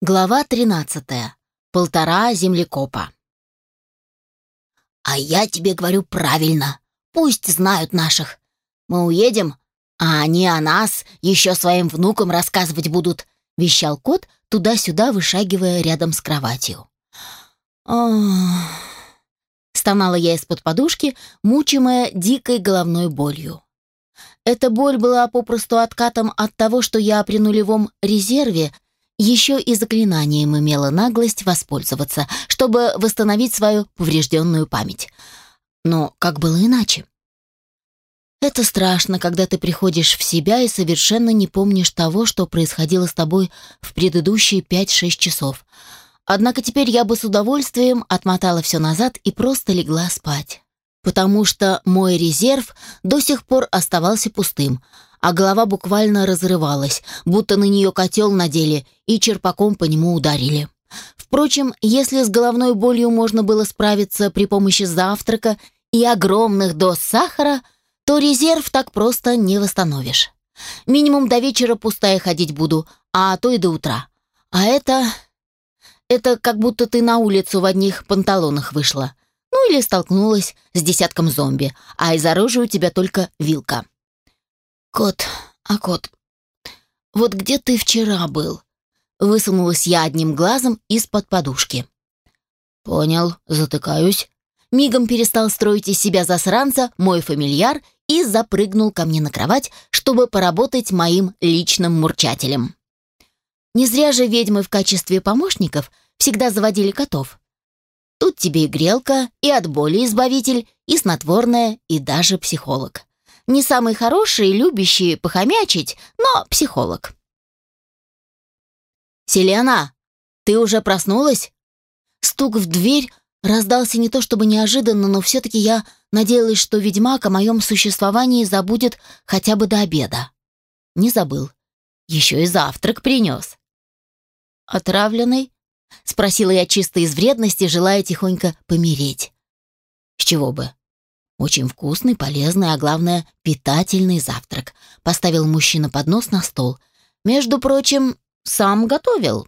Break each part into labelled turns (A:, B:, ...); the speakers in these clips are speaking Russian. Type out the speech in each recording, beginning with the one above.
A: Глава 13. Полтора землекопа. «А я тебе говорю правильно. Пусть знают наших. Мы уедем, а они о нас еще своим внукам рассказывать будут», — вещал кот, туда-сюда вышагивая рядом с кроватью. «Ох...» — стонала я из-под подушки, мучимая дикой головной болью. Эта боль была попросту откатом от того, что я при нулевом резерве — еще и заклинанием имела наглость воспользоваться, чтобы восстановить свою поврежденную память. Но как было иначе? Это страшно, когда ты приходишь в себя и совершенно не помнишь того, что происходило с тобой в предыдущие 5-6 часов. Однако теперь я бы с удовольствием отмотала все назад и просто легла спать. Потому что мой резерв до сих пор оставался пустым — а голова буквально разрывалась, будто на нее котел надели и черпаком по нему ударили. Впрочем, если с головной болью можно было справиться при помощи завтрака и огромных доз сахара, то резерв так просто не восстановишь. Минимум до вечера пустая ходить буду, а то и до утра. А это... Это как будто ты на улицу в одних панталонах вышла. Ну или столкнулась с десятком зомби, а из оружия у тебя только вилка. «Кот, а кот, вот где ты вчера был?» Высунулась я одним глазом из-под подушки. «Понял, затыкаюсь». Мигом перестал строить из себя засранца мой фамильяр и запрыгнул ко мне на кровать, чтобы поработать моим личным мурчателем. Не зря же ведьмы в качестве помощников всегда заводили котов. Тут тебе и грелка, и от боли избавитель, и снотворное, и даже психолог. Не самый хороший, любящий похомячить, но психолог. «Селена, ты уже проснулась?» Стук в дверь раздался не то чтобы неожиданно, но все-таки я надеялась, что ведьмак о моем существовании забудет хотя бы до обеда. Не забыл. Еще и завтрак принес. «Отравленный?» — спросила я чисто из вредности, желая тихонько помереть. «С чего бы? Очень вкусный, полезный, а главное, питательный завтрак. Поставил мужчина поднос на стол. Между прочим, сам готовил.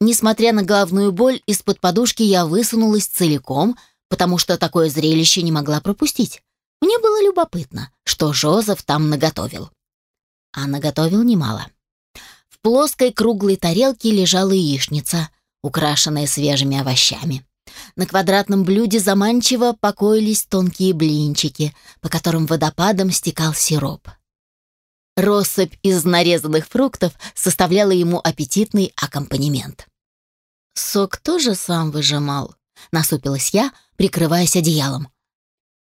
A: Несмотря на головную боль, из-под подушки я высунулась целиком, потому что такое зрелище не могла пропустить. Мне было любопытно, что Жозеф там наготовил. А наготовил немало. В плоской круглой тарелке лежала яичница, украшенная свежими овощами. На квадратном блюде заманчиво покоились тонкие блинчики, по которым водопадом стекал сироп. Россыпь из нарезанных фруктов составляла ему аппетитный аккомпанемент. «Сок тоже сам выжимал», — насупилась я, прикрываясь одеялом.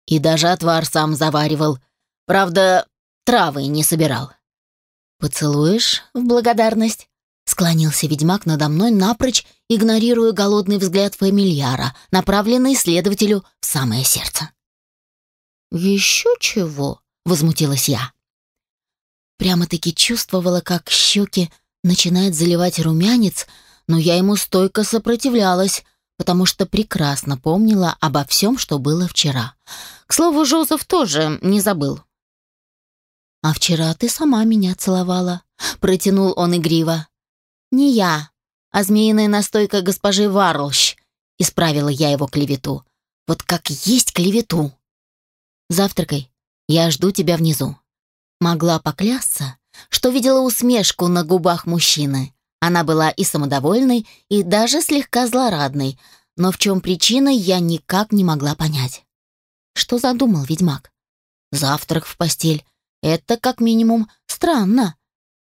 A: «И даже отвар сам заваривал. Правда, травы не собирал». «Поцелуешь в благодарность?» Склонился ведьмак надо мной напрочь, игнорируя голодный взгляд фамильяра, направленный следователю в самое сердце. «Еще чего?» — возмутилась я. Прямо-таки чувствовала, как щеки начинает заливать румянец, но я ему стойко сопротивлялась, потому что прекрасно помнила обо всем, что было вчера. К слову, Жозеф тоже не забыл. «А вчера ты сама меня целовала», — протянул он игриво. «Не я, а змеиная настойка госпожи Варлщ», — исправила я его клевету. «Вот как есть клевету». «Завтракай, я жду тебя внизу». Могла поклясться, что видела усмешку на губах мужчины. Она была и самодовольной, и даже слегка злорадной, но в чем причина, я никак не могла понять. Что задумал ведьмак? Завтрак в постель. Это, как минимум, странно.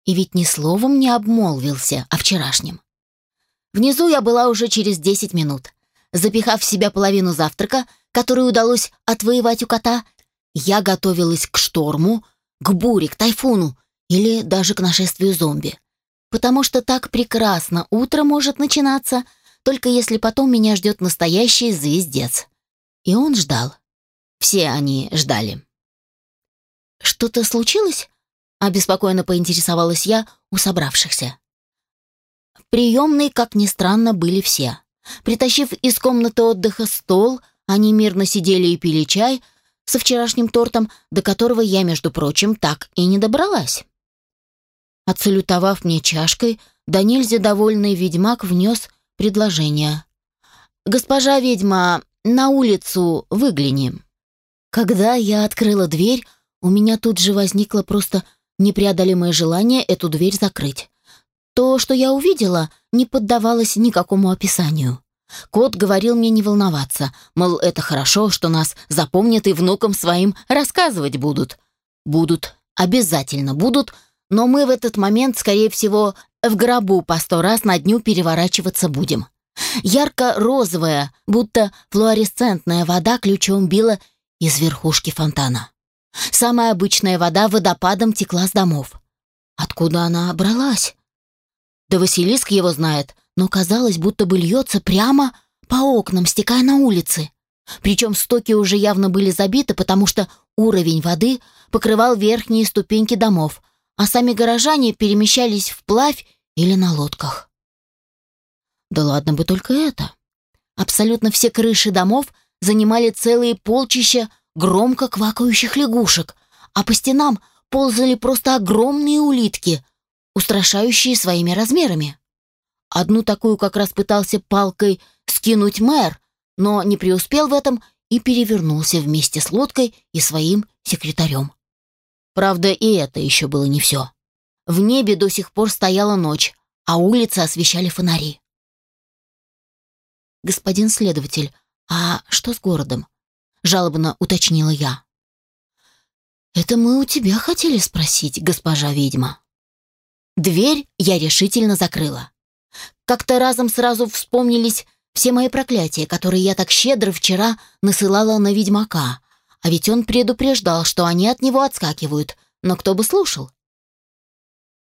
A: И ведь ни словом не обмолвился о вчерашнем. Внизу я была уже через 10 минут. Запихав в себя половину завтрака, который удалось отвоевать у кота, я готовилась к шторму, к буре, к тайфуну или даже к нашествию зомби. Потому что так прекрасно утро может начинаться, только если потом меня ждет настоящий звездец. И он ждал. Все они ждали. «Что-то случилось?» Обеспокоенно поинтересовалась я у собравшихся. В приемной, как ни странно, были все. Притащив из комнаты отдыха стол, они мирно сидели и пили чай со вчерашним тортом, до которого я, между прочим, так и не добралась. Отсалютовав мне чашкой, да нельзя довольный ведьмак внес предложение. «Госпожа ведьма, на улицу выглянем». Когда я открыла дверь, у меня тут же возникло просто непреодолимое желание эту дверь закрыть. То, что я увидела, не поддавалось никакому описанию. Кот говорил мне не волноваться, мол, это хорошо, что нас запомнят и внукам своим рассказывать будут. Будут, обязательно будут, но мы в этот момент, скорее всего, в гробу по сто раз на дню переворачиваться будем. Ярко-розовая, будто флуоресцентная вода ключом била из верхушки фонтана. Самая обычная вода водопадом текла с домов. Откуда она бралась? Да Василиск его знает, но казалось, будто бы льется прямо по окнам, стекая на улице. Причем стоки уже явно были забиты, потому что уровень воды покрывал верхние ступеньки домов, а сами горожане перемещались вплавь или на лодках. Да ладно бы только это. Абсолютно все крыши домов занимали целые полчища громко квакающих лягушек, а по стенам ползали просто огромные улитки, устрашающие своими размерами. Одну такую как раз пытался палкой скинуть мэр, но не преуспел в этом и перевернулся вместе с лодкой и своим секретарем. Правда, и это еще было не все. В небе до сих пор стояла ночь, а улицы освещали фонари. «Господин следователь, а что с городом?» — жалобно уточнила я. «Это мы у тебя хотели спросить, госпожа ведьма». Дверь я решительно закрыла. Как-то разом сразу вспомнились все мои проклятия, которые я так щедро вчера насылала на ведьмака. А ведь он предупреждал, что они от него отскакивают. Но кто бы слушал?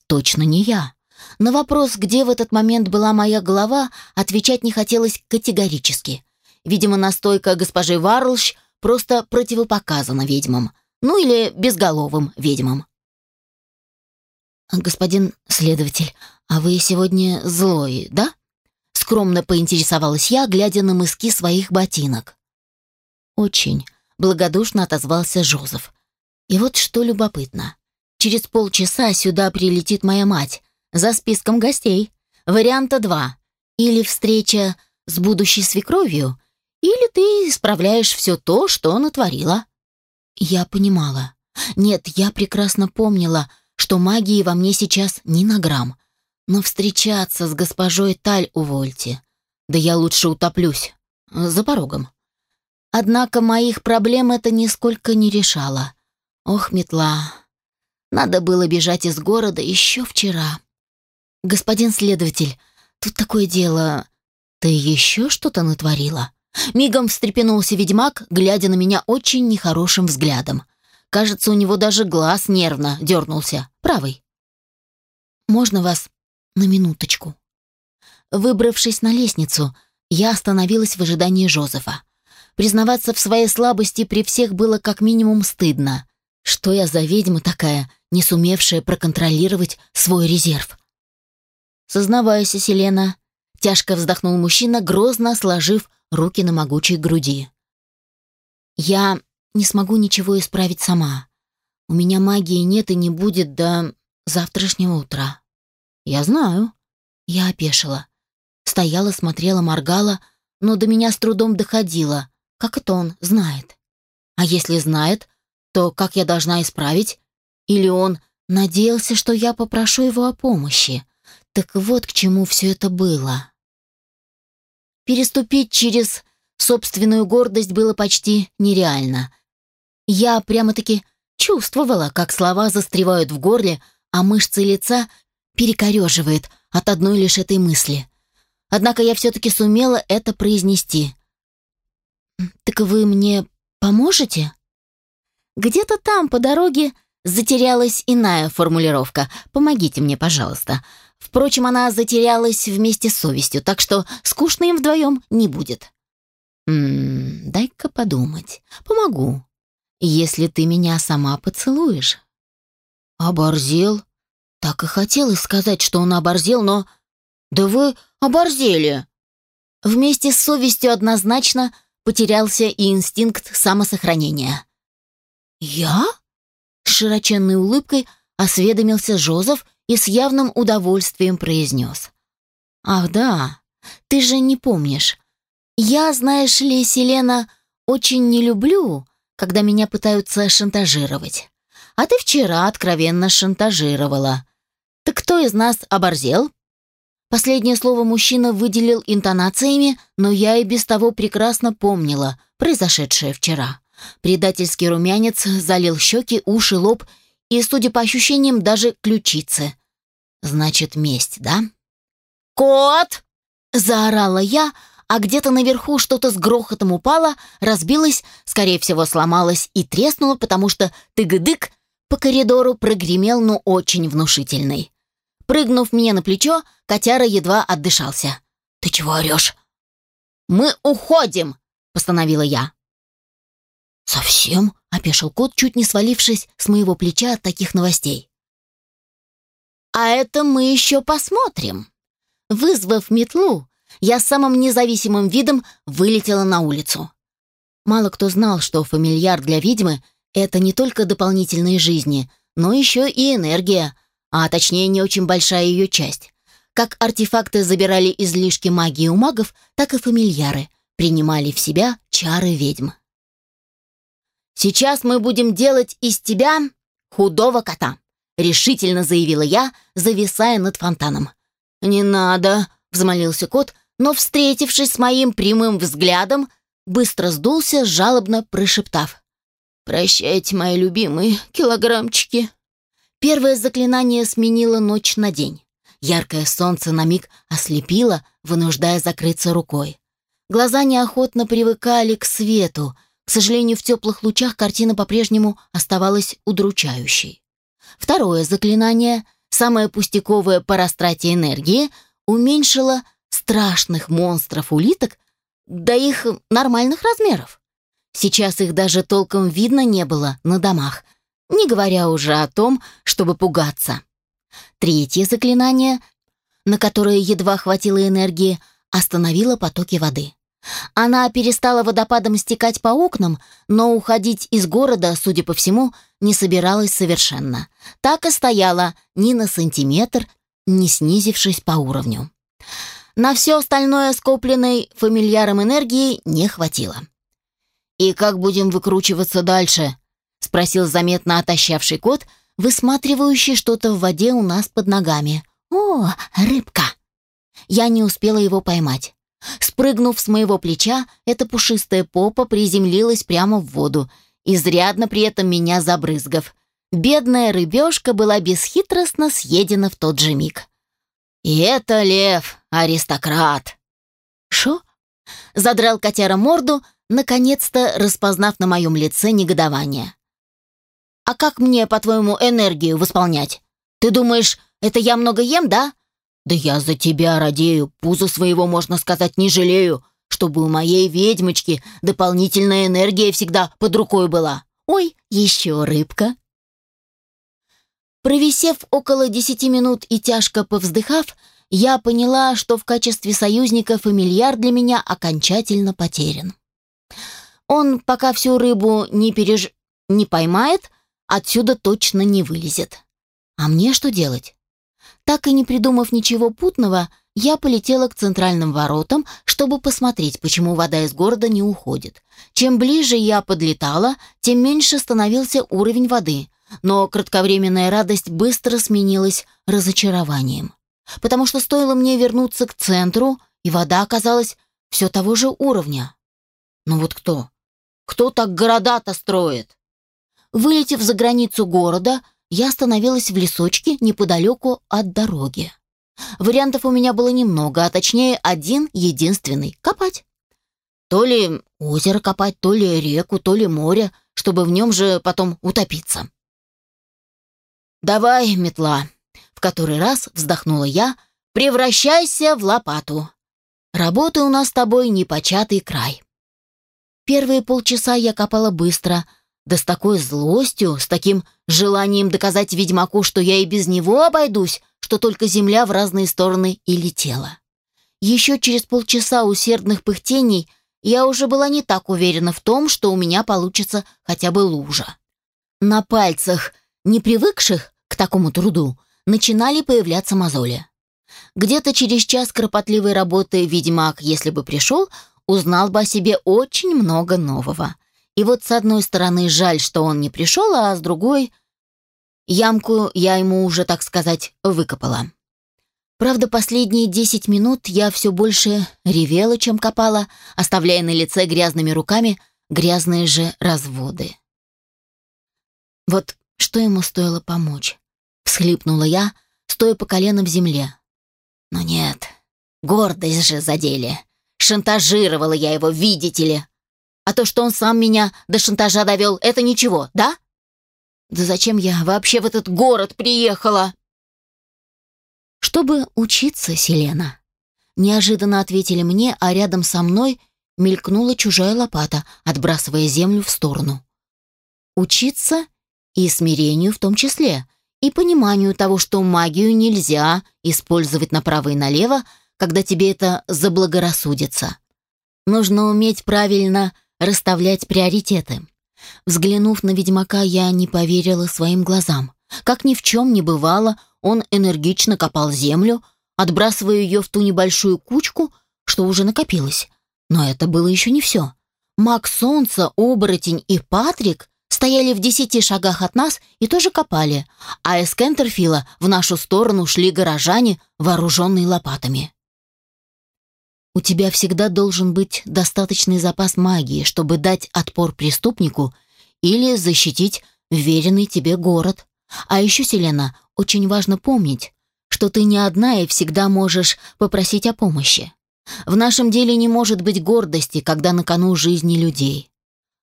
A: Точно не я. На вопрос, где в этот момент была моя голова, отвечать не хотелось категорически. Видимо, настойка госпожи Варлш просто противопоказана ведьмам. Ну или безголовым ведьмам. «Господин следователь, а вы сегодня злой, да?» Скромно поинтересовалась я, глядя на мыски своих ботинок. «Очень», — благодушно отозвался Жозеф. «И вот что любопытно. Через полчаса сюда прилетит моя мать, за списком гостей. Варианта два. Или встреча с будущей свекровью, или ты исправляешь все то, что натворила». Я понимала. Нет, я прекрасно помнила, что магии во мне сейчас ни на грамм. Но встречаться с госпожой Таль увольте. Да я лучше утоплюсь. За порогом. Однако моих проблем это нисколько не решало. Ох, метла. Надо было бежать из города еще вчера. «Господин следователь, тут такое дело. Ты еще что-то натворила?» Мигом встрепенулся ведьмак, глядя на меня очень нехорошим взглядом. Кажется, у него даже глаз нервно дернулся. Правый. «Можно вас на минуточку?» Выбравшись на лестницу, я остановилась в ожидании Жозефа. Признаваться в своей слабости при всех было как минимум стыдно. Что я за ведьма такая, не сумевшая проконтролировать свой резерв? «Сознавайся, Селена», — тяжко вздохнул мужчина, грозно сложив руки на могучей груди. «Я не смогу ничего исправить сама. У меня магии нет и не будет до завтрашнего утра». «Я знаю». Я опешила. Стояла, смотрела, моргала, но до меня с трудом доходило. Как это он знает? А если знает, то как я должна исправить? Или он надеялся, что я попрошу его о помощи? Так вот к чему все это было. Переступить через собственную гордость было почти нереально. Я прямо-таки чувствовала, как слова застревают в горле, а мышцы лица перекореживает от одной лишь этой мысли. Однако я все-таки сумела это произнести. «Так вы мне поможете?» Где-то там, по дороге, затерялась иная формулировка «Помогите мне, пожалуйста». Впрочем, она затерялась вместе с совестью, так что скучно им вдвоем не будет. «М-м, дай-ка подумать. Помогу. Если ты меня сама поцелуешь». «Оборзел?» Так и хотелось сказать, что он оборзел, но... «Да вы оборзели!» Вместе с совестью однозначно потерялся и инстинкт самосохранения. «Я?» С широченной улыбкой осведомился Жозеф и с явным удовольствием произнес. «Ах да, ты же не помнишь. Я, знаешь ли, Селена, очень не люблю, когда меня пытаются шантажировать. А ты вчера откровенно шантажировала. Так кто из нас оборзел?» Последнее слово мужчина выделил интонациями, но я и без того прекрасно помнила произошедшее вчера. Предательский румянец залил щеки, уши, лоб и, судя по ощущениям, даже ключицы. Значит, месть, да? «Кот!» — заорала я, а где-то наверху что-то с грохотом упало, разбилось, скорее всего, сломалось и треснуло, потому что тыгдык по коридору прогремел, но очень внушительный. Прыгнув мне на плечо, котяра едва отдышался. «Ты чего орешь?» «Мы уходим!» — постановила я. «Совсем?» — опешил кот, чуть не свалившись с моего плеча от таких новостей. «А это мы еще посмотрим». Вызвав метлу, я самым независимым видом вылетела на улицу. Мало кто знал, что фамильяр для ведьмы — это не только дополнительные жизни, но еще и энергия, а точнее не очень большая ее часть. Как артефакты забирали излишки магии у магов, так и фамильяры принимали в себя чары ведьм. «Сейчас мы будем делать из тебя худого кота», решительно заявила я, зависая над фонтаном. «Не надо», — взмолился кот, но, встретившись с моим прямым взглядом, быстро сдулся, жалобно прошептав. «Прощайте, мои любимые килограммчики». Первое заклинание сменило ночь на день. Яркое солнце на миг ослепило, вынуждая закрыться рукой. Глаза неохотно привыкали к свету. К сожалению, в теплых лучах картина по-прежнему оставалась удручающей. Второе заклинание, самое пустяковое по растрате энергии, уменьшило страшных монстров-улиток до их нормальных размеров. Сейчас их даже толком видно не было на домах, не говоря уже о том, чтобы пугаться. Третье заклинание, на которое едва хватило энергии, остановило потоки воды. Она перестала водопадом стекать по окнам, но уходить из города, судя по всему, не собиралась совершенно. Так и стояла ни на сантиметр, не снизившись по уровню. На все остальное скопленной фамильяром энергии не хватило. «И как будем выкручиваться дальше?» — спросил заметно отощавший кот, высматривающий что-то в воде у нас под ногами. «О, рыбка!» Я не успела его поймать. Спрыгнув с моего плеча, эта пушистая попа приземлилась прямо в воду, изрядно при этом меня забрызгав. Бедная рыбешка была бесхитростно съедена в тот же миг. «И это лев, аристократ!» «Шо?» — задрал котяра морду, наконец-то распознав на моем лице негодование. «А как мне, по-твоему, энергию восполнять? Ты думаешь, это я много ем, да? Да я за тебя радею, пузо своего, можно сказать, не жалею, чтобы у моей ведьмочки дополнительная энергия всегда под рукой была. Ой, еще рыбка. Провисев около десяти минут и тяжко повздыхав, я поняла, что в качестве союзника фамильяр для меня окончательно потерян. Он пока всю рыбу не переж... не поймает, отсюда точно не вылезет. А мне что делать? Так и не придумав ничего путного, я полетела к центральным воротам, чтобы посмотреть, почему вода из города не уходит. Чем ближе я подлетала, тем меньше становился уровень воды, но кратковременная радость быстро сменилась разочарованием. Потому что стоило мне вернуться к центру, и вода оказалась все того же уровня. Ну вот кто? Кто так города-то строит? Вылетев за границу города, я остановилась в лесочке неподалеку от дороги. Вариантов у меня было немного, а точнее один единственный — копать. То ли озеро копать, то ли реку, то ли море, чтобы в нем же потом утопиться. «Давай, метла!» — в который раз вздохнула я. «Превращайся в лопату. Работы у нас с тобой непочатый край». Первые полчаса я копала быстро — да с такой злостью, с таким желанием доказать ведьмаку, что я и без него обойдусь, что только земля в разные стороны и летела. Еще через полчаса усердных пыхтений я уже была не так уверена в том, что у меня получится хотя бы лужа. На пальцах, не привыкших к такому труду, начинали появляться мозоли. Где-то через час кропотливой работы ведьмак, если бы пришел, узнал бы о себе очень много нового. И вот с одной стороны жаль, что он не пришел, а с другой... Ямку я ему уже, так сказать, выкопала. Правда, последние десять минут я все больше ревела, чем копала, оставляя на лице грязными руками грязные же разводы. Вот что ему стоило помочь? Всхлипнула я, стоя по колено в земле. Но нет, гордость же задели. Шантажировала я его, видите ли. А то, что он сам меня до шантажа довел, это ничего, да? Да зачем я вообще в этот город приехала? Чтобы учиться, Селена. Неожиданно ответили мне, а рядом со мной мелькнула чужая лопата, отбрасывая землю в сторону. Учиться и смирению в том числе, и пониманию того, что магию нельзя использовать направо и налево, когда тебе это заблагорассудится. Нужно уметь правильно расставлять приоритеты. Взглянув на ведьмака, я не поверила своим глазам. Как ни в чем не бывало, он энергично копал землю, отбрасывая ее в ту небольшую кучку, что уже накопилось. Но это было еще не все. Маг Солнца, Оборотень и Патрик стояли в десяти шагах от нас и тоже копали, а из Кентерфила в нашу сторону шли горожане, вооруженные лопатами. У тебя всегда должен быть достаточный запас магии, чтобы дать отпор преступнику или защитить веренный тебе город. А еще, Селена, очень важно помнить, что ты не одна и всегда можешь попросить о помощи. В нашем деле не может быть гордости, когда на кону жизни людей.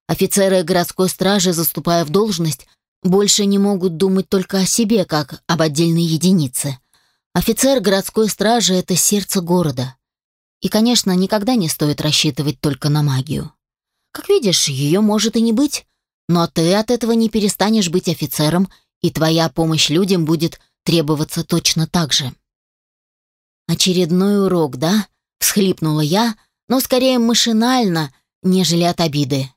A: Офицеры городской стражи, заступая в должность, больше не могут думать только о себе, как об отдельной единице. Офицер городской стражи — это сердце города. И, конечно, никогда не стоит рассчитывать только на магию. Как видишь, ее может и не быть, но ты от этого не перестанешь быть офицером, и твоя помощь людям будет требоваться точно так же. «Очередной урок, да?» — всхлипнула я, но скорее машинально, нежели от обиды.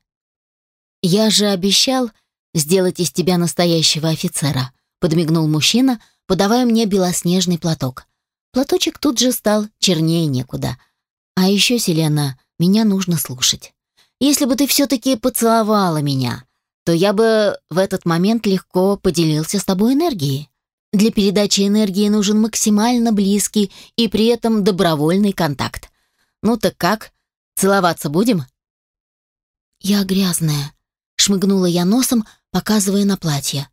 A: «Я же обещал сделать из тебя настоящего офицера», — подмигнул мужчина, подавая мне белоснежный платок. Платочек тут же стал чернее некуда — а еще, Селена, меня нужно слушать. Если бы ты все-таки поцеловала меня, то я бы в этот момент легко поделился с тобой энергией. Для передачи энергии нужен максимально близкий и при этом добровольный контакт. Ну так как? Целоваться будем? Я грязная, шмыгнула я носом, показывая на платье.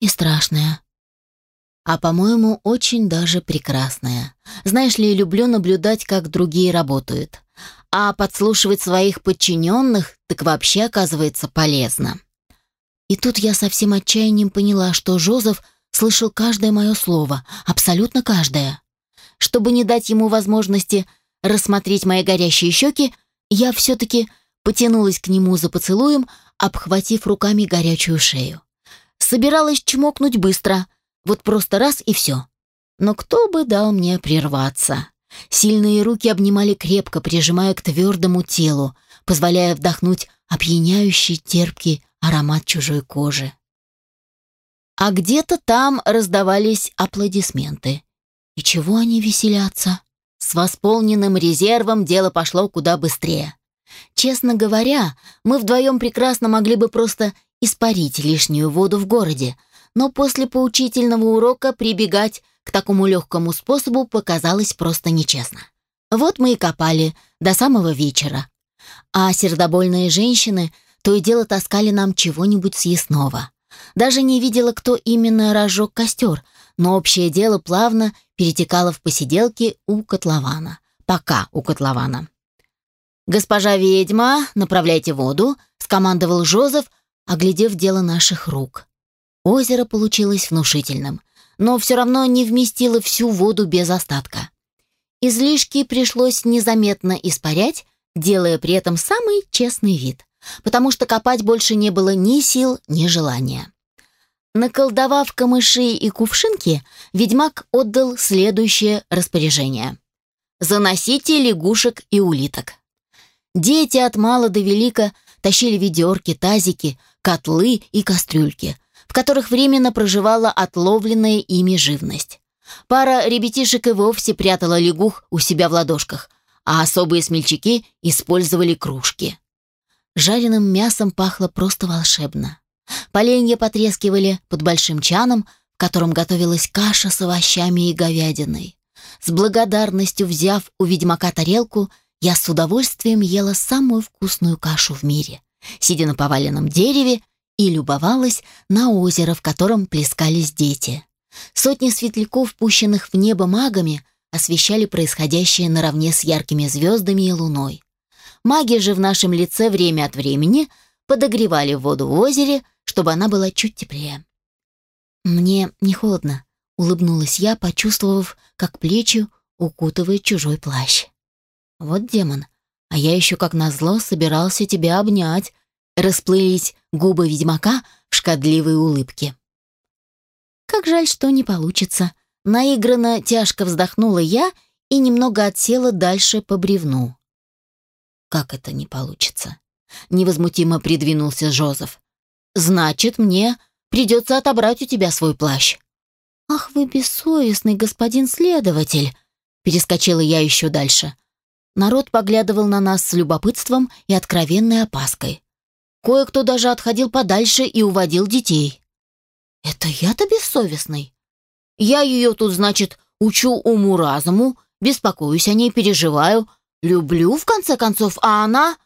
A: И страшная а, по-моему, очень даже прекрасная. Знаешь ли, люблю наблюдать, как другие работают. А подслушивать своих подчиненных так вообще оказывается полезно. И тут я со всем отчаянием поняла, что Жозеф слышал каждое мое слово, абсолютно каждое. Чтобы не дать ему возможности рассмотреть мои горящие щеки, я все-таки потянулась к нему за поцелуем, обхватив руками горячую шею. Собиралась чмокнуть быстро — вот просто раз и все. Но кто бы дал мне прерваться? Сильные руки обнимали крепко, прижимая к твердому телу, позволяя вдохнуть опьяняющий терпкий аромат чужой кожи. А где-то там раздавались аплодисменты. И чего они веселятся? С восполненным резервом дело пошло куда быстрее. Честно говоря, мы вдвоем прекрасно могли бы просто испарить лишнюю воду в городе, но после поучительного урока прибегать к такому легкому способу показалось просто нечестно. Вот мы и копали до самого вечера. А сердобольные женщины то и дело таскали нам чего-нибудь съестного. Даже не видела, кто именно разжег костер, но общее дело плавно перетекало в посиделки у котлована. Пока у котлована. «Госпожа ведьма, направляйте воду», — скомандовал Жозеф, оглядев дело наших рук. Озеро получилось внушительным, но все равно не вместило всю воду без остатка. Излишки пришлось незаметно испарять, делая при этом самый честный вид, потому что копать больше не было ни сил, ни желания. Наколдовав камыши и кувшинки, ведьмак отдал следующее распоряжение. «Заносите лягушек и улиток». Дети от мала до велика тащили ведерки, тазики, котлы и кастрюльки – в которых временно проживала отловленная ими живность. Пара ребятишек и вовсе прятала лягух у себя в ладошках, а особые смельчаки использовали кружки. Жареным мясом пахло просто волшебно. Поленья потрескивали под большим чаном, в котором готовилась каша с овощами и говядиной. С благодарностью взяв у ведьмака тарелку, я с удовольствием ела самую вкусную кашу в мире, сидя на поваленном дереве и любовалась на озеро, в котором плескались дети. Сотни светляков, пущенных в небо магами, освещали происходящее наравне с яркими звездами и луной. Маги же в нашем лице время от времени подогревали воду в озере, чтобы она была чуть теплее. «Мне не холодно», — улыбнулась я, почувствовав, как плечи укутывает чужой плащ. «Вот демон, а я еще как назло собирался тебя обнять», — расплылись губы ведьмака в шкодливой улыбке. Как жаль, что не получится. Наигранно тяжко вздохнула я и немного отсела дальше по бревну. Как это не получится? Невозмутимо придвинулся Жозеф. Значит, мне придется отобрать у тебя свой плащ. Ах вы бессовестный господин следователь, перескочила я еще дальше. Народ поглядывал на нас с любопытством и откровенной опаской. Кое-кто даже отходил подальше и уводил детей. Это я-то бессовестный. Я ее тут, значит, учу уму-разуму, беспокоюсь о ней, переживаю, люблю, в конце концов, а она...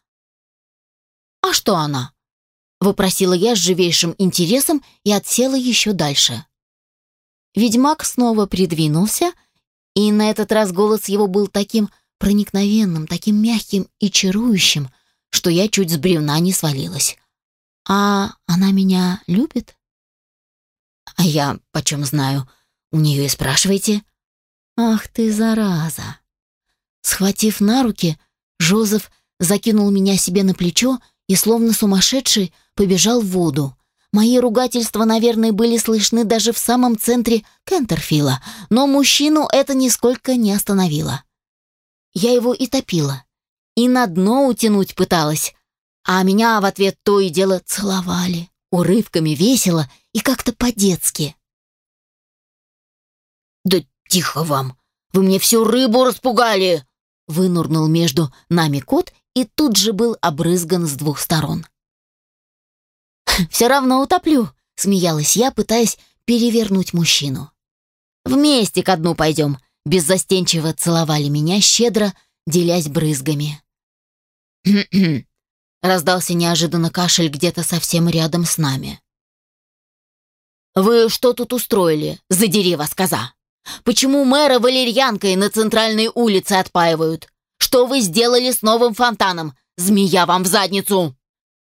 A: А что она? Вопросила я с живейшим интересом и отсела еще дальше. Ведьмак снова придвинулся, и на этот раз голос его был таким проникновенным, таким мягким и чарующим, что я чуть с бревна не свалилась. «А она меня любит?» А я почем знаю? У нее и спрашивайте. Ах ты, зараза. Схватив на руки, Жозеф закинул меня себе на плечо и, словно сумасшедший, побежал в воду. Мои ругательства, наверное, были слышны даже в самом центре Кентерфила, но мужчину это нисколько не остановило. Я его и топила, и на дно утянуть пыталась, а меня в ответ то и дело целовали урывками весело и как-то по-детски. «Да тихо вам! Вы мне всю рыбу распугали!» Вынурнул между нами кот и тут же был обрызган с двух сторон. «Все равно утоплю», — смеялась я, пытаясь перевернуть мужчину. «Вместе ко дну пойдем», — беззастенчиво целовали меня, щедро делясь брызгами. Раздался неожиданно кашель где-то совсем рядом с нами. «Вы что тут устроили, задери вас коза? Почему мэра валерьянкой на центральной улице отпаивают? Что вы сделали с новым фонтаном? Змея вам в задницу!»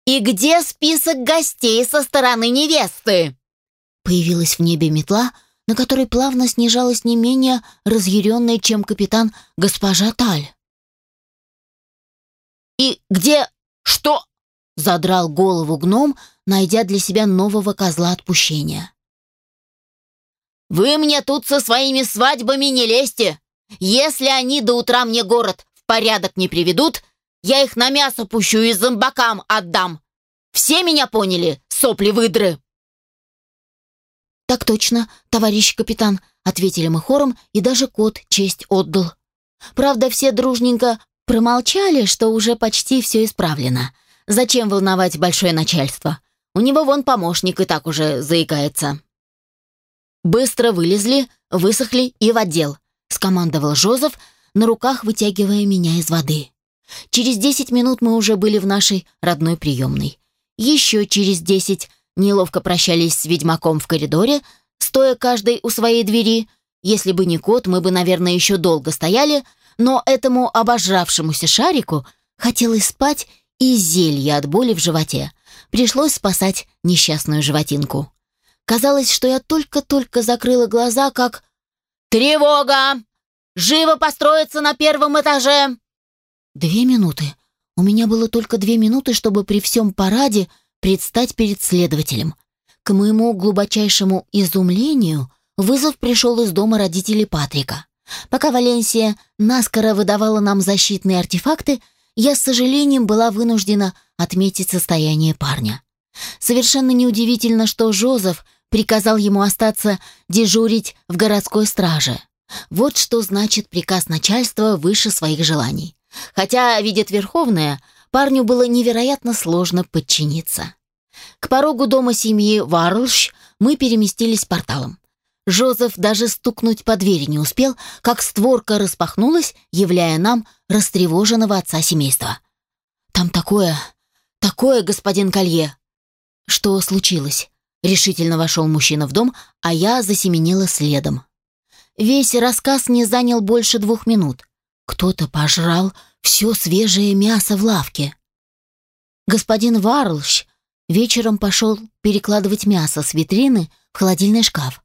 A: «И где список гостей со стороны невесты?» Появилась в небе метла, на которой плавно снижалась не менее разъяренная, чем капитан госпожа Таль. «И где «Что?» — задрал голову гном, найдя для себя нового козла отпущения. «Вы мне тут со своими свадьбами не лезьте! Если они до утра мне город в порядок не приведут, я их на мясо пущу и зомбакам отдам! Все меня поняли, сопли-выдры!» «Так точно, товарищ капитан», — ответили мы хором, и даже кот честь отдал. Правда, все дружненько Промолчали, что уже почти все исправлено. Зачем волновать большое начальство? У него вон помощник и так уже заикается. Быстро вылезли, высохли и в отдел, скомандовал Жозеф, на руках вытягивая меня из воды. Через десять минут мы уже были в нашей родной приемной. Еще через десять неловко прощались с ведьмаком в коридоре, стоя каждый у своей двери. Если бы не кот, мы бы, наверное, еще долго стояли, но этому обожравшемуся шарику хотелось спать и зелье от боли в животе. Пришлось спасать несчастную животинку. Казалось, что я только-только закрыла глаза, как «Тревога! Живо построиться на первом этаже!» Две минуты. У меня было только две минуты, чтобы при всем параде предстать перед следователем. К моему глубочайшему изумлению вызов пришел из дома родителей Патрика. Пока Валенсия наскоро выдавала нам защитные артефакты, я с сожалением была вынуждена отметить состояние парня. Совершенно неудивительно, что Жозеф приказал ему остаться дежурить в городской страже. Вот что значит приказ начальства выше своих желаний. Хотя, видит Верховная, парню было невероятно сложно подчиниться. К порогу дома семьи Варлш мы переместились порталом. Жозеф даже стукнуть по двери не успел, как створка распахнулась, являя нам растревоженного отца семейства. «Там такое, такое, господин Колье!» «Что случилось?» Решительно вошел мужчина в дом, а я засеменила следом. Весь рассказ не занял больше двух минут. Кто-то пожрал все свежее мясо в лавке. Господин Варлш вечером пошел перекладывать мясо с витрины в холодильный шкаф,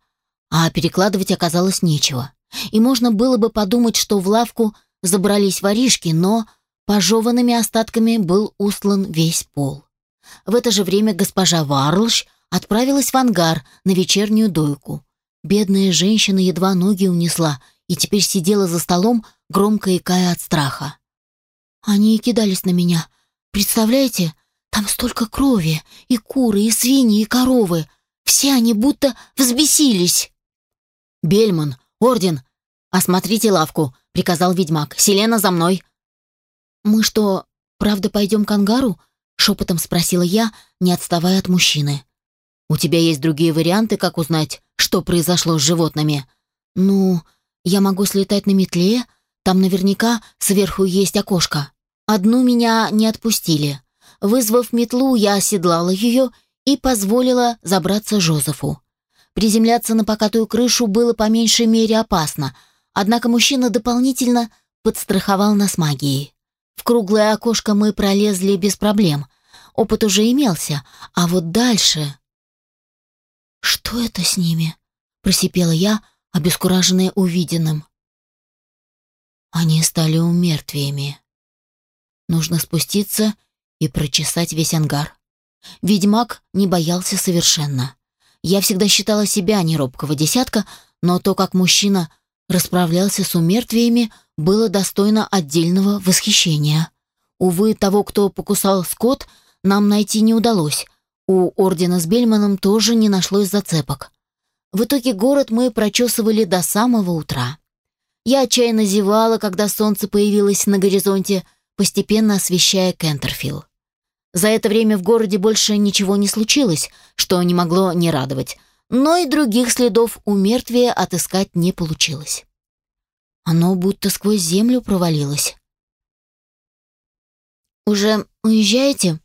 A: а перекладывать оказалось нечего. И можно было бы подумать, что в лавку забрались воришки, но пожеванными остатками был устлан весь пол. В это же время госпожа Варлш отправилась в ангар на вечернюю дойку. Бедная женщина едва ноги унесла и теперь сидела за столом, громко икая от страха. Они кидались на меня. Представляете, там столько крови, и куры, и свиньи, и коровы. Все они будто взбесились. «Бельман, орден, осмотрите лавку», — приказал ведьмак. «Селена за мной». «Мы что, правда пойдем к ангару?» — шепотом спросила я, не отставая от мужчины. «У тебя есть другие варианты, как узнать, что произошло с животными?» «Ну, я могу слетать на метле, там наверняка сверху есть окошко. Одну меня не отпустили. Вызвав метлу, я оседлала ее и позволила забраться Жозефу. Приземляться на покатую крышу было по меньшей мере опасно, однако мужчина дополнительно подстраховал нас магией. В круглое окошко мы пролезли без проблем. Опыт уже имелся, а вот дальше... «Что это с ними?» — просипела я, обескураженная увиденным. Они стали умертвиями. Нужно спуститься и прочесать весь ангар. Ведьмак не боялся совершенно. Я всегда считала себя неробкого десятка, но то, как мужчина расправлялся с умертвиями, было достойно отдельного восхищения. Увы, того, кто покусал скот, нам найти не удалось. У Ордена с Бельманом тоже не нашлось зацепок. В итоге город мы прочесывали до самого утра. Я отчаянно зевала, когда солнце появилось на горизонте, постепенно освещая Кентерфилл. За это время в городе больше ничего не случилось, что не могло не радовать, но и других следов у мертвия отыскать не получилось. Оно будто сквозь землю провалилось. «Уже уезжаете?»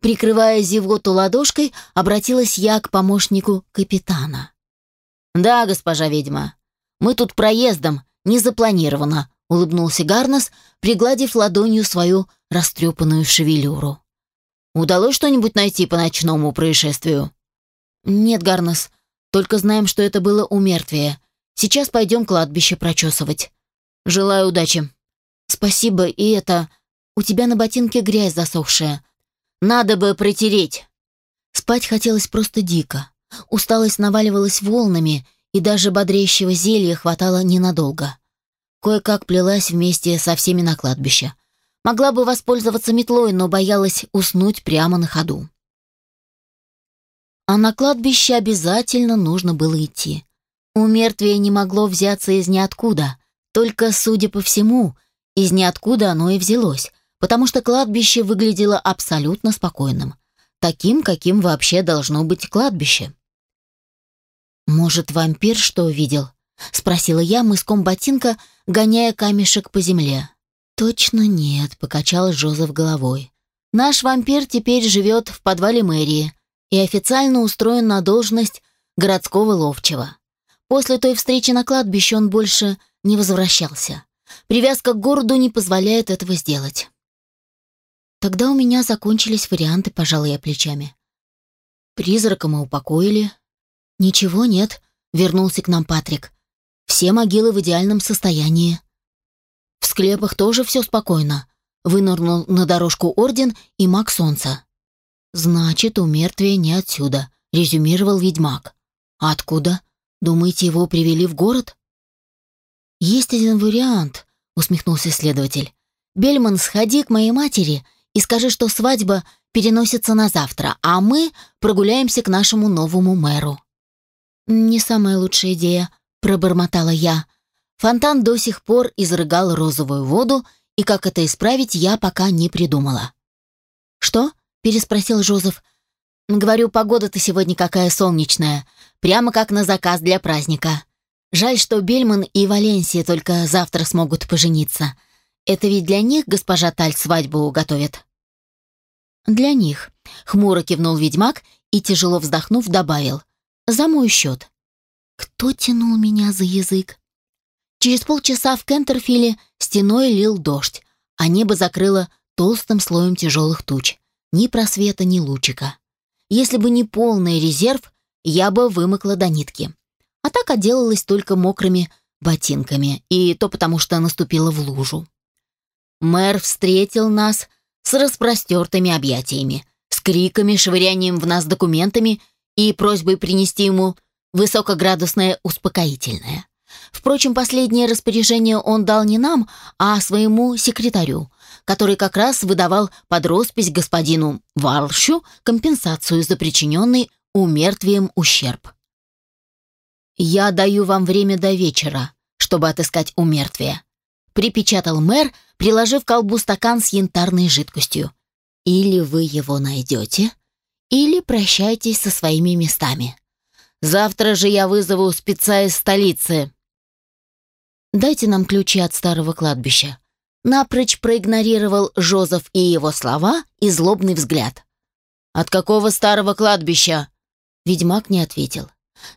A: Прикрывая зевоту ладошкой, обратилась я к помощнику капитана. «Да, госпожа ведьма. Мы тут проездом, не запланировано», — улыбнулся Гарнес, пригладив ладонью свою растрепанную шевелюру. «Удалось что-нибудь найти по ночному происшествию?» «Нет, Гарнес, только знаем, что это было у мертвия. Сейчас пойдем кладбище прочесывать. Желаю удачи». «Спасибо, и это... У тебя на ботинке грязь засохшая. Надо бы протереть». Спать хотелось просто дико. Усталость наваливалась волнами, и даже бодрящего зелья хватало ненадолго. Кое-как плелась вместе со всеми на кладбище. Могла бы воспользоваться метлой, но боялась уснуть прямо на ходу. А на кладбище обязательно нужно было идти. У мертвия не могло взяться из ниоткуда. Только, судя по всему, из ниоткуда оно и взялось, потому что кладбище выглядело абсолютно спокойным. Таким, каким вообще должно быть кладбище. «Может, вампир что увидел?» — спросила я мыском ботинка, гоняя камешек по земле. «Точно нет», — покачал Жозеф головой. «Наш вампир теперь живет в подвале мэрии и официально устроен на должность городского ловчего. После той встречи на кладбище он больше не возвращался. Привязка к городу не позволяет этого сделать». Тогда у меня закончились варианты, пожалуй, я плечами. Призрака мы упокоили, «Ничего нет», — вернулся к нам Патрик. «Все могилы в идеальном состоянии». «В склепах тоже все спокойно», — вынырнул на дорожку Орден и маг Солнца. «Значит, у мертвия не отсюда», — резюмировал ведьмак. «А откуда? Думаете, его привели в город?» «Есть один вариант», — усмехнулся следователь. «Бельман, сходи к моей матери и скажи, что свадьба переносится на завтра, а мы прогуляемся к нашему новому мэру». «Не самая лучшая идея», — пробормотала я. Фонтан до сих пор изрыгал розовую воду, и как это исправить, я пока не придумала. «Что?» — переспросил Жозеф. «Говорю, погода-то сегодня какая солнечная, прямо как на заказ для праздника. Жаль, что Бельман и Валенсия только завтра смогут пожениться. Это ведь для них госпожа Таль свадьбу готовит». «Для них», — хмуро кивнул ведьмак и, тяжело вздохнув, добавил. «За мой счет». Кто тянул меня за язык? Через полчаса в Кентерфиле стеной лил дождь, а небо закрыло толстым слоем тяжелых туч. Ни просвета, ни лучика. Если бы не полный резерв, я бы вымокла до нитки. А так отделалась только мокрыми ботинками, и то потому, что наступила в лужу. Мэр встретил нас с распростертыми объятиями, с криками, швырянием в нас документами и просьбой принести ему высокоградусное успокоительное. Впрочем, последнее распоряжение он дал не нам, а своему секретарю, который как раз выдавал под роспись господину Варлщу компенсацию за причиненный умертвием ущерб. «Я даю вам время до вечера, чтобы отыскать умертвие», припечатал мэр, приложив к колбу стакан с янтарной жидкостью. «Или вы его найдете, или прощайтесь со своими местами. Завтра же я вызову спеца из столицы». «Дайте нам ключи от старого кладбища», Напрочь проигнорировал Жозеф и его слова и злобный взгляд. «От какого старого кладбища?» Ведьмак не ответил.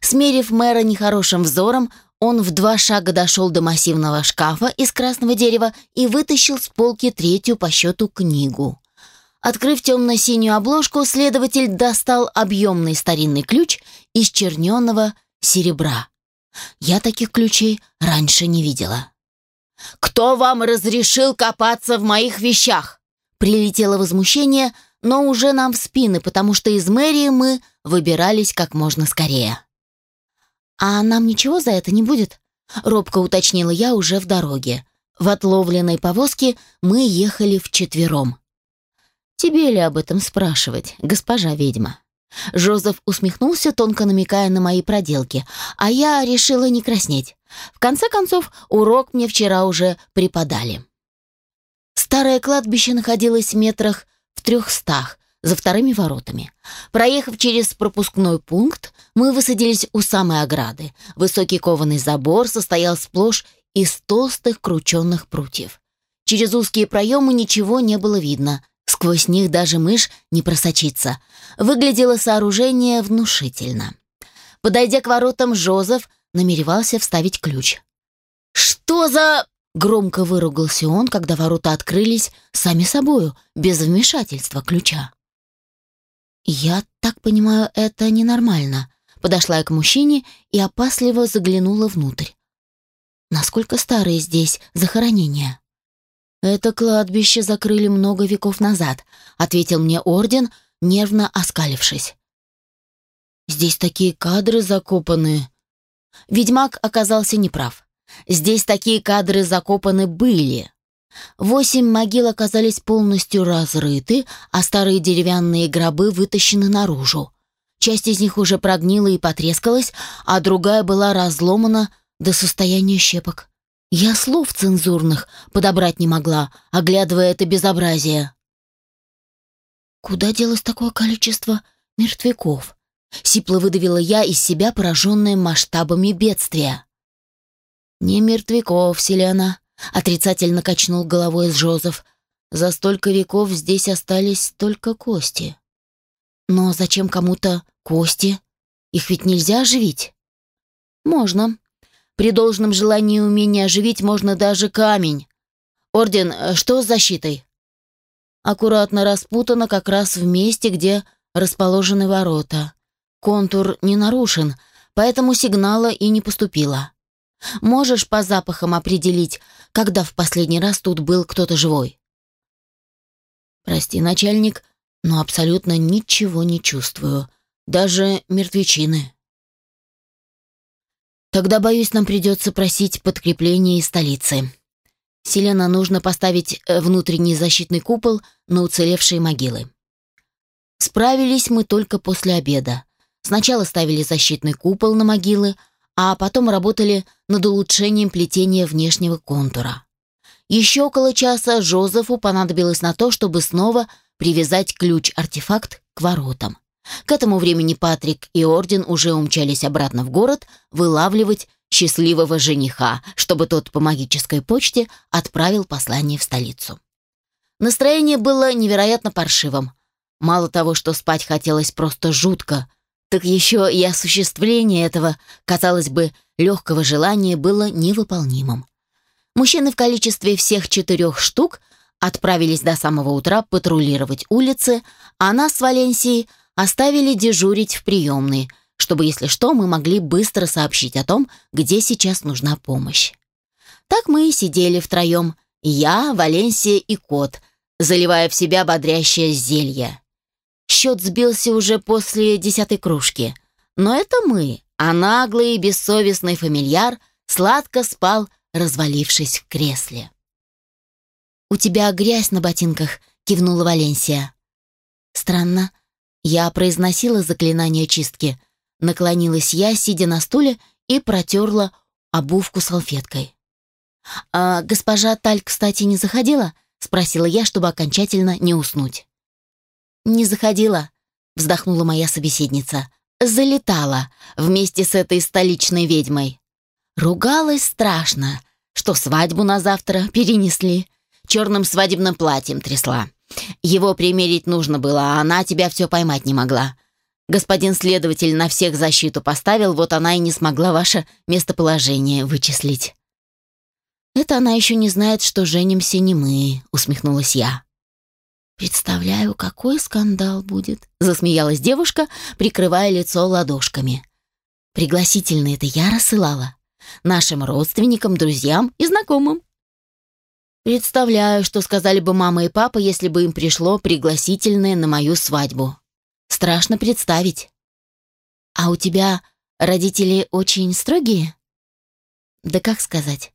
A: Смерив мэра нехорошим взором, он в два шага дошел до массивного шкафа из красного дерева и вытащил с полки третью по счету книгу. Открыв темно-синюю обложку, следователь достал объемный старинный ключ из черненного серебра. Я таких ключей раньше не видела. «Кто вам разрешил копаться в моих вещах?» Прилетело возмущение, но уже нам в спины, потому что из мэрии мы выбирались как можно скорее. «А нам ничего за это не будет?» — робко уточнила я уже в дороге. В отловленной повозке мы ехали вчетвером. «Тебе ли об этом спрашивать, госпожа ведьма?» Жозеф усмехнулся, тонко намекая на мои проделки, а я решила не краснеть. В конце концов, урок мне вчера уже преподали. Старое кладбище находилось в метрах в трехстах, за вторыми воротами. Проехав через пропускной пункт, мы высадились у самой ограды. Высокий кованый забор состоял сплошь из толстых крученных прутьев. Через узкие проемы ничего не было видно. Сквозь них даже мышь не просочится. Выглядело сооружение внушительно. Подойдя к воротам, Жозеф намеревался вставить ключ. «Что за...» — громко выругался он, когда ворота открылись сами собою, без вмешательства ключа. «Я так понимаю, это ненормально», — подошла я к мужчине и опасливо заглянула внутрь. «Насколько старые здесь захоронения?» «Это кладбище закрыли много веков назад», — ответил мне орден, нервно оскалившись. «Здесь такие кадры закопаны». Ведьмак оказался неправ. Здесь такие кадры закопаны были. Восемь могил оказались полностью разрыты, а старые деревянные гробы вытащены наружу. Часть из них уже прогнила и потрескалась, а другая была разломана до состояния щепок. Я слов цензурных подобрать не могла, оглядывая это безобразие. Куда делось такое количество мертвяков? Сипло выдавила я из себя, пораженная масштабами бедствия. «Не мертвяков, Селена», — отрицательно качнул головой с Жозеф. «За столько веков здесь остались только кости». «Но зачем кому-то кости? Их ведь нельзя оживить?» «Можно», при должном желании и умении оживить можно даже камень. Орден, э, что с защитой? Аккуратно распутано как раз в месте, где расположены ворота. Контур не нарушен, поэтому сигнала и не поступило. Можешь по запахам определить, когда в последний раз тут был кто-то живой? Прости, начальник, но абсолютно ничего не чувствую. Даже мертвечины. Тогда, боюсь, нам придется просить подкрепление из столицы. Селена нужно поставить э, внутренний защитный купол на уцелевшие могилы. Справились мы только после обеда. Сначала ставили защитный купол на могилы, а потом работали над улучшением плетения внешнего контура. Еще около часа Жозефу понадобилось на то, чтобы снова привязать ключ-артефакт к воротам. К этому времени Патрик и Орден уже умчались обратно в город вылавливать счастливого жениха, чтобы тот по магической почте отправил послание в столицу. Настроение было невероятно паршивым. Мало того, что спать хотелось просто жутко, так еще и осуществление этого, казалось бы, легкого желания было невыполнимым. Мужчины в количестве всех четырех штук отправились до самого утра патрулировать улицы, а нас с Валенсией оставили дежурить в приемной, чтобы, если что, мы могли быстро сообщить о том, где сейчас нужна помощь. Так мы и сидели втроем, я, Валенсия и кот, заливая в себя бодрящее зелье. Счет сбился уже после десятой кружки. Но это мы, а наглый и бессовестный фамильяр сладко спал, развалившись в кресле. «У тебя грязь на ботинках», — кивнула Валенсия. «Странно. Я произносила заклинание чистки. Наклонилась я, сидя на стуле, и протерла обувку салфеткой. «А госпожа Таль, кстати, не заходила?» — спросила я, чтобы окончательно не уснуть. «Не заходила», — вздохнула моя собеседница. «Залетала вместе с этой столичной ведьмой. Ругалась страшно, что свадьбу на завтра перенесли. Черным свадебным платьем трясла. Его примерить нужно было, а она тебя все поймать не могла. Господин следователь на всех защиту поставил, вот она и не смогла ваше местоположение вычислить». «Это она еще не знает, что женимся не мы», — усмехнулась я. «Представляю, какой скандал будет», — засмеялась девушка, прикрывая лицо ладошками. «Пригласительные это я рассылала. Нашим родственникам, друзьям и знакомым». «Представляю, что сказали бы мама и папа, если бы им пришло пригласительное на мою свадьбу. Страшно представить». «А у тебя родители очень строгие?» «Да как сказать?»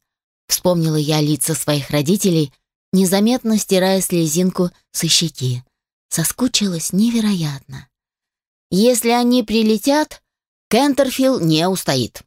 A: Вспомнила я лица своих родителей, незаметно стирая слезинку со щеки. Соскучилась невероятно. Если они прилетят, Кентерфилл не устоит.